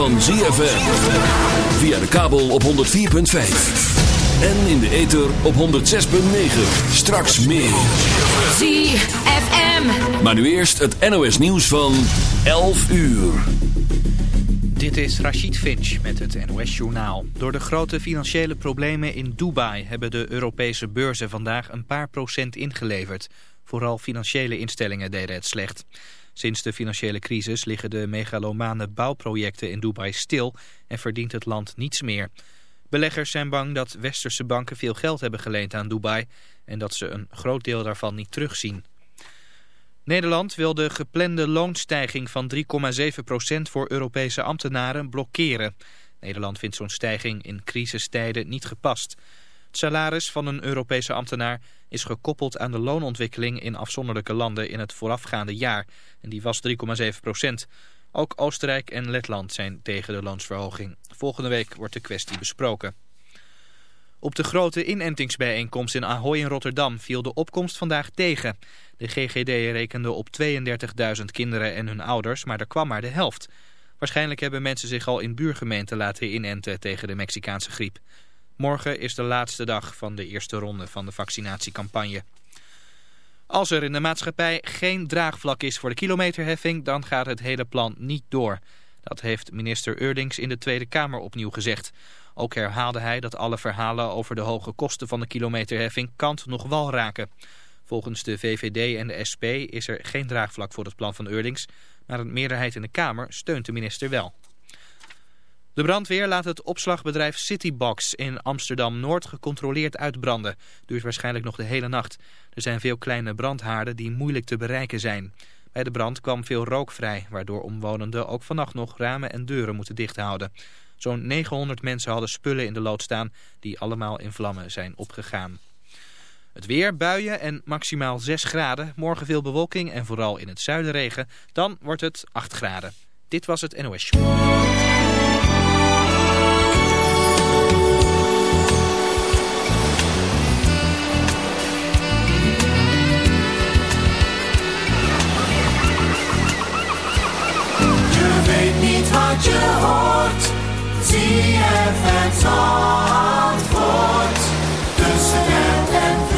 van ZFM. Via de kabel op 104.5. En in de ether op 106.9. Straks meer. ZFM. Maar nu eerst het NOS nieuws van 11 uur. Dit is Rachid Finch met het NOS Journaal. Door de grote financiële problemen in Dubai hebben de Europese beurzen vandaag een paar procent ingeleverd. Vooral financiële instellingen deden het slecht. Sinds de financiële crisis liggen de megalomane bouwprojecten in Dubai stil en verdient het land niets meer. Beleggers zijn bang dat westerse banken veel geld hebben geleend aan Dubai en dat ze een groot deel daarvan niet terugzien. Nederland wil de geplande loonstijging van 3,7% voor Europese ambtenaren blokkeren. Nederland vindt zo'n stijging in crisistijden niet gepast. Het salaris van een Europese ambtenaar is gekoppeld aan de loonontwikkeling in afzonderlijke landen in het voorafgaande jaar. En die was 3,7% Ook Oostenrijk en Letland zijn tegen de loonsverhoging. Volgende week wordt de kwestie besproken. Op de grote inentingsbijeenkomst in Ahoy in Rotterdam viel de opkomst vandaag tegen. De GGD rekende op 32.000 kinderen en hun ouders, maar er kwam maar de helft. Waarschijnlijk hebben mensen zich al in buurgemeenten laten inenten tegen de Mexicaanse griep. Morgen is de laatste dag van de eerste ronde van de vaccinatiecampagne. Als er in de maatschappij geen draagvlak is voor de kilometerheffing, dan gaat het hele plan niet door. Dat heeft minister Eurlings in de Tweede Kamer opnieuw gezegd. Ook herhaalde hij dat alle verhalen over de hoge kosten van de kilometerheffing kant nog wal raken. Volgens de VVD en de SP is er geen draagvlak voor het plan van Eurlings, maar een meerderheid in de Kamer steunt de minister wel. De brandweer laat het opslagbedrijf Citybox in Amsterdam-Noord gecontroleerd uitbranden. Duurt waarschijnlijk nog de hele nacht. Er zijn veel kleine brandhaarden die moeilijk te bereiken zijn. Bij de brand kwam veel rook vrij, waardoor omwonenden ook vannacht nog ramen en deuren moeten dichthouden. Zo'n 900 mensen hadden spullen in de lood staan die allemaal in vlammen zijn opgegaan. Het weer, buien en maximaal 6 graden. Morgen veel bewolking en vooral in het zuiden regen. Dan wordt het 8 graden. Dit was het NOS wat je hoort. Zie je het antwoord tussen het en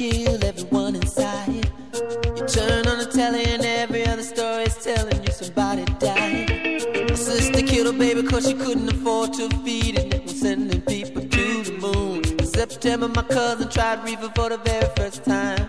Kill everyone inside. You turn on the telly and every other story is telling you somebody died. My sister killed her baby cause she couldn't afford to feed it. And was sending people to the moon. In September, my cousin tried reefer for the very first time.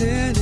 Boundless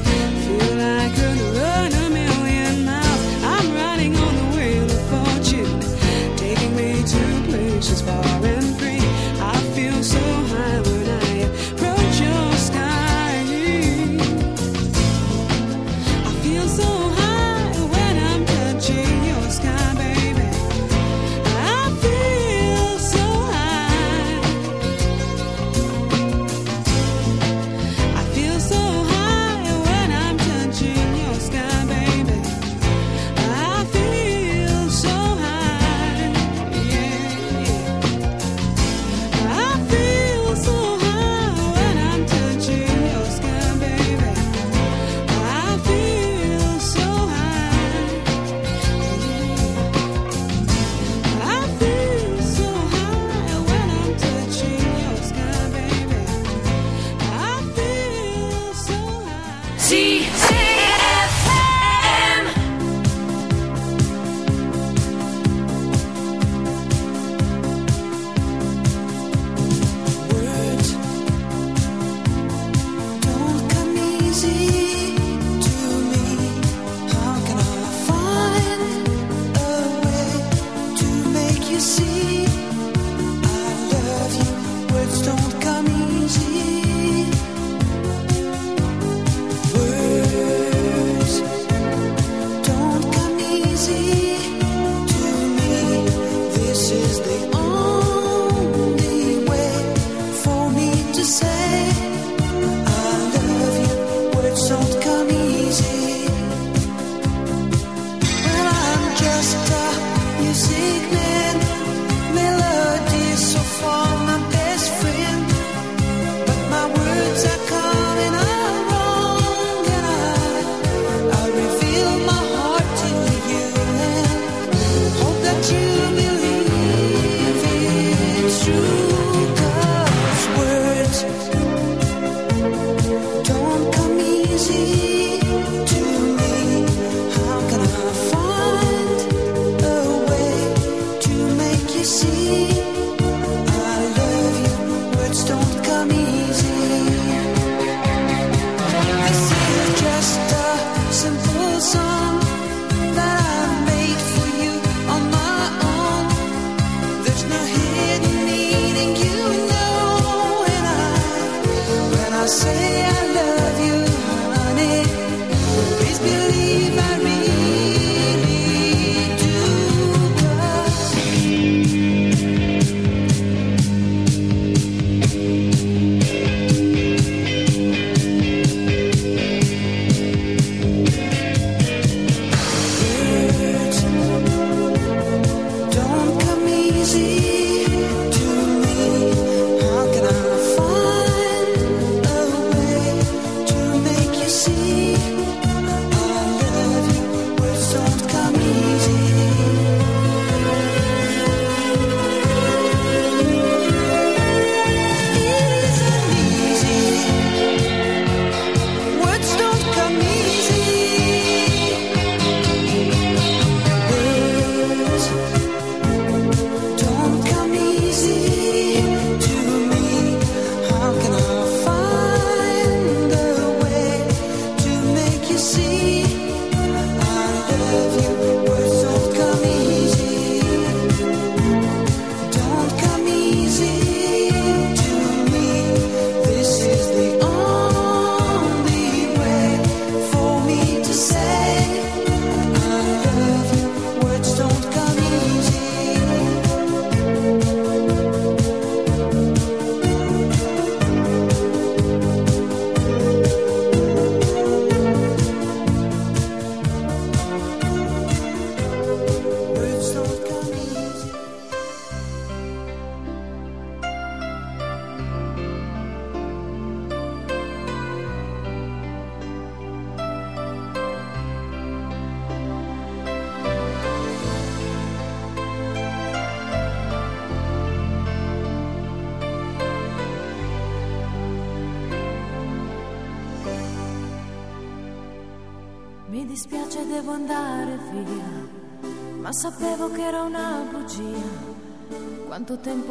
places far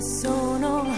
sono.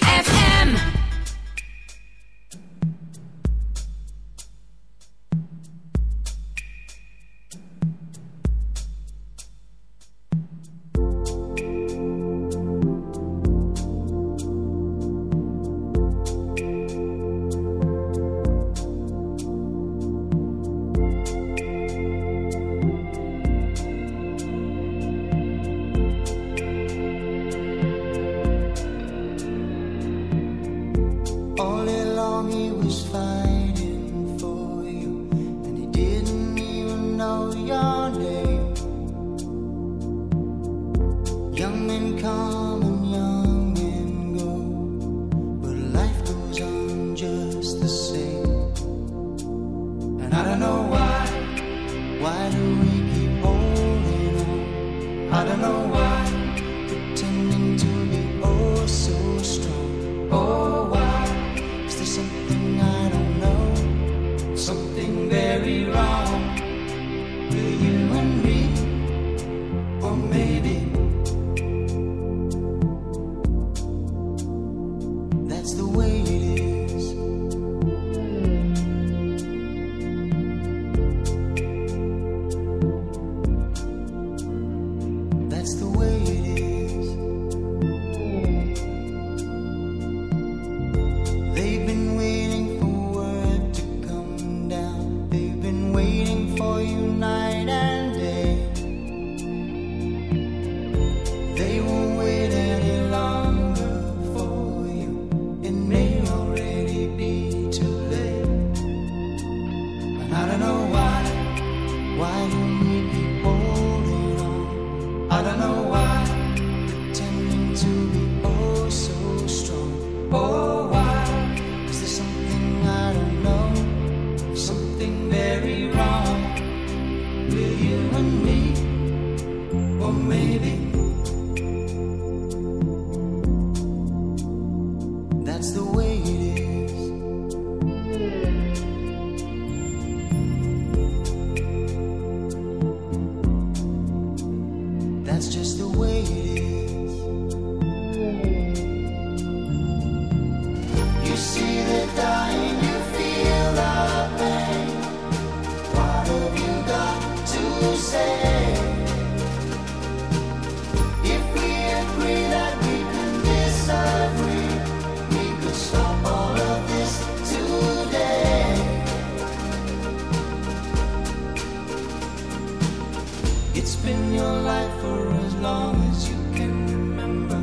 It's been your life for as long as you can remember,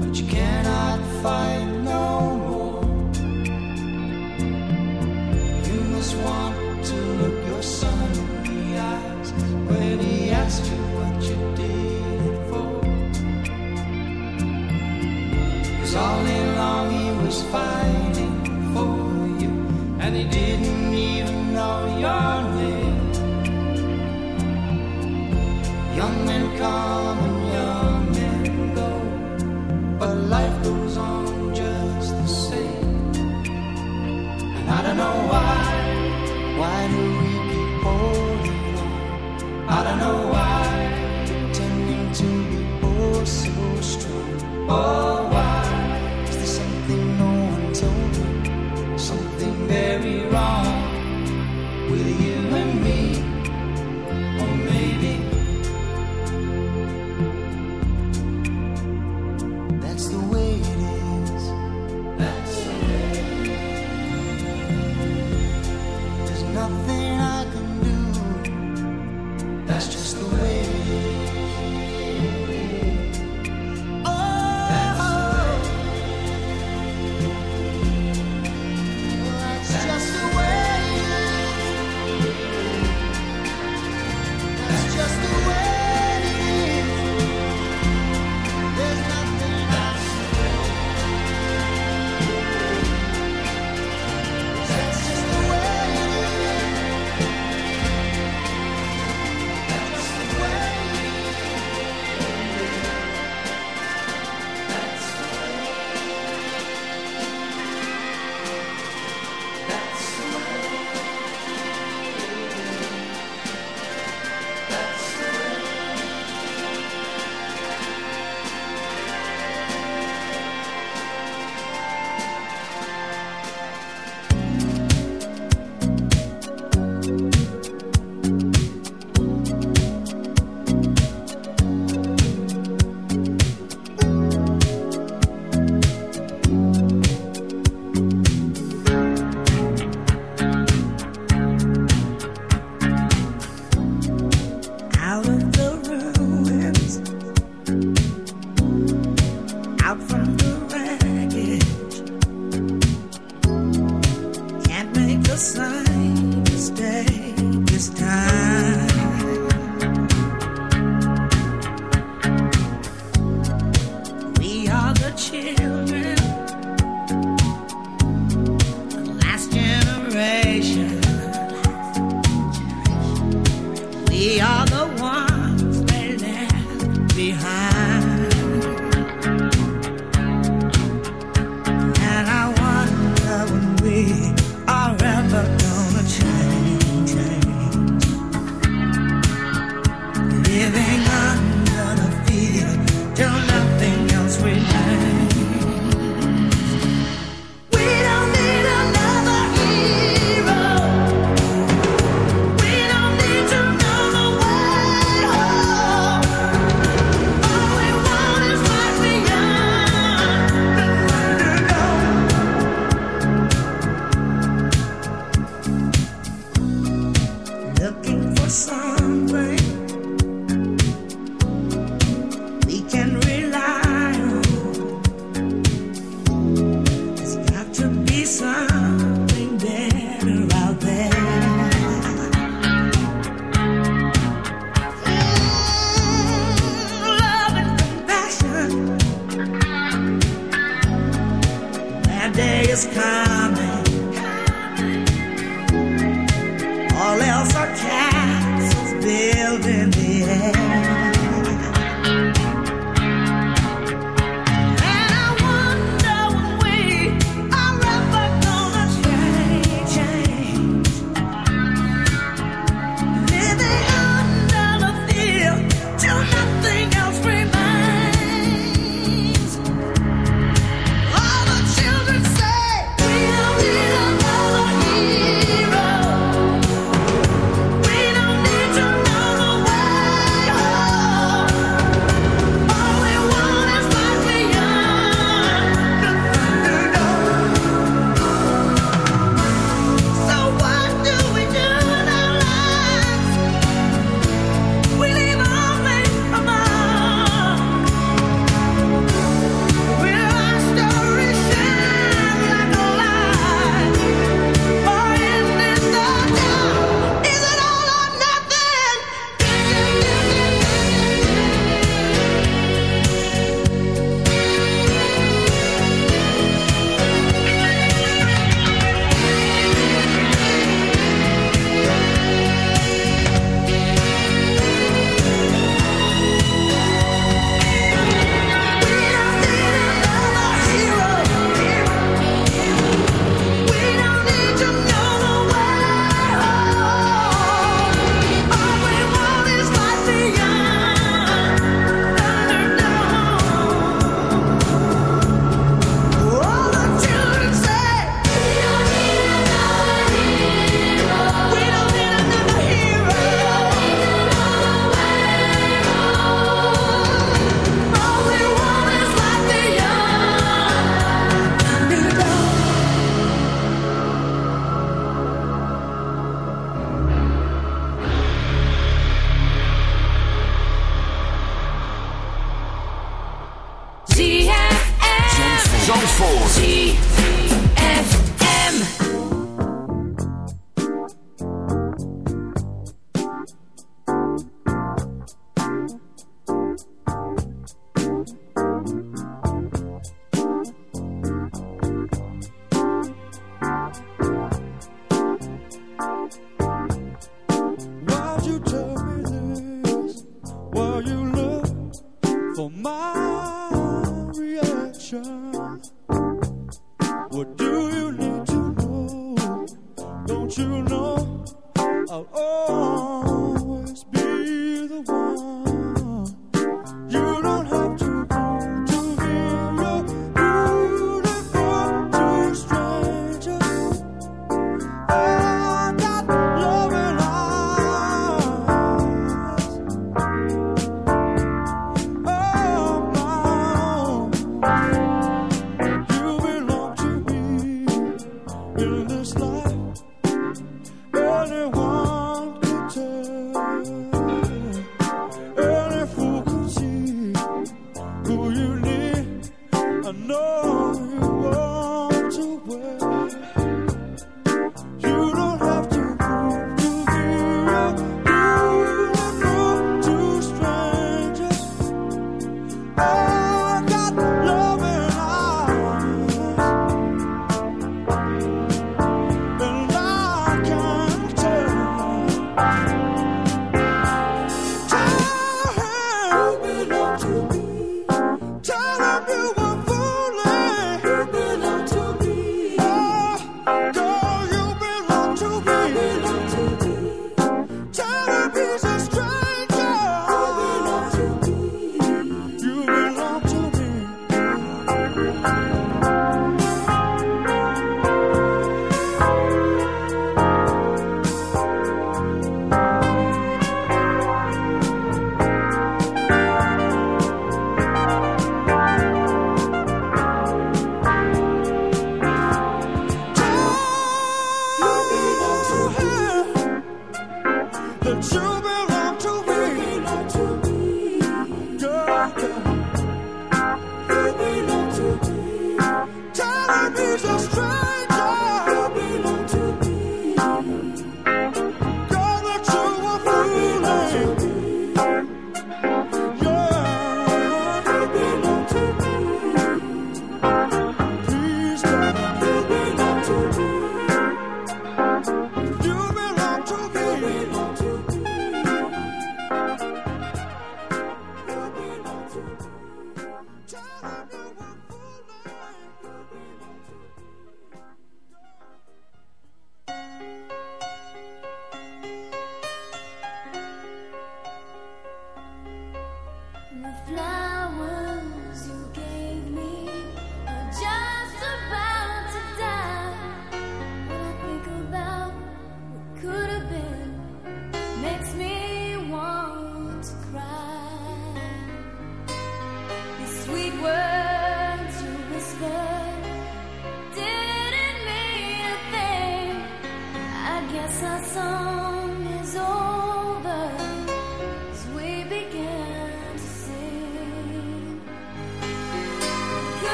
but you cannot fight no more. You must want to look your son in the eyes when he asks you what you did it for. Cause all along he was fighting for you, and he didn't. Young men come and young men go, but life goes on just the same. And I don't know why, why do we keep holding on? I don't know why, pretending to be oh so strong. Oh.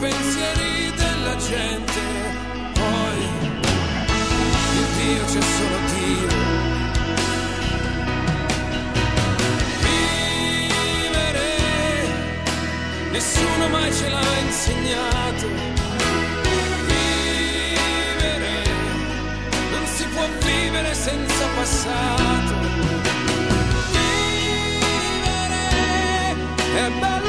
pensieri della gente. Poi il Dio c'è solo Dio. Vivere, nessuno mai ce l'ha insegnato. Vivere, non si può vivere senza passato. Vivere, è bello.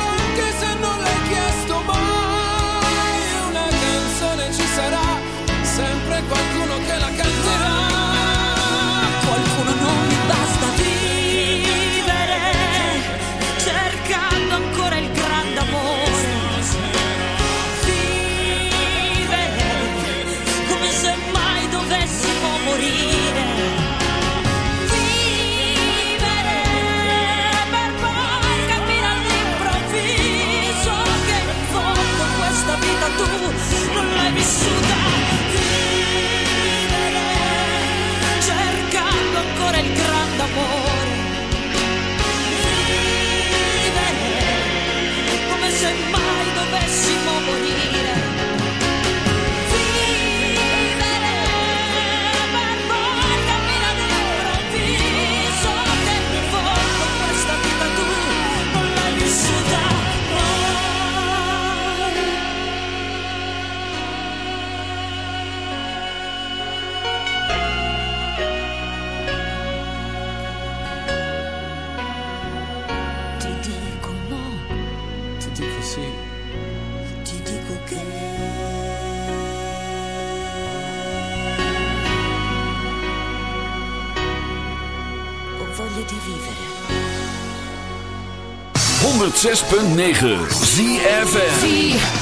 106.9 ZFN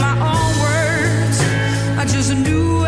my own words. I just knew.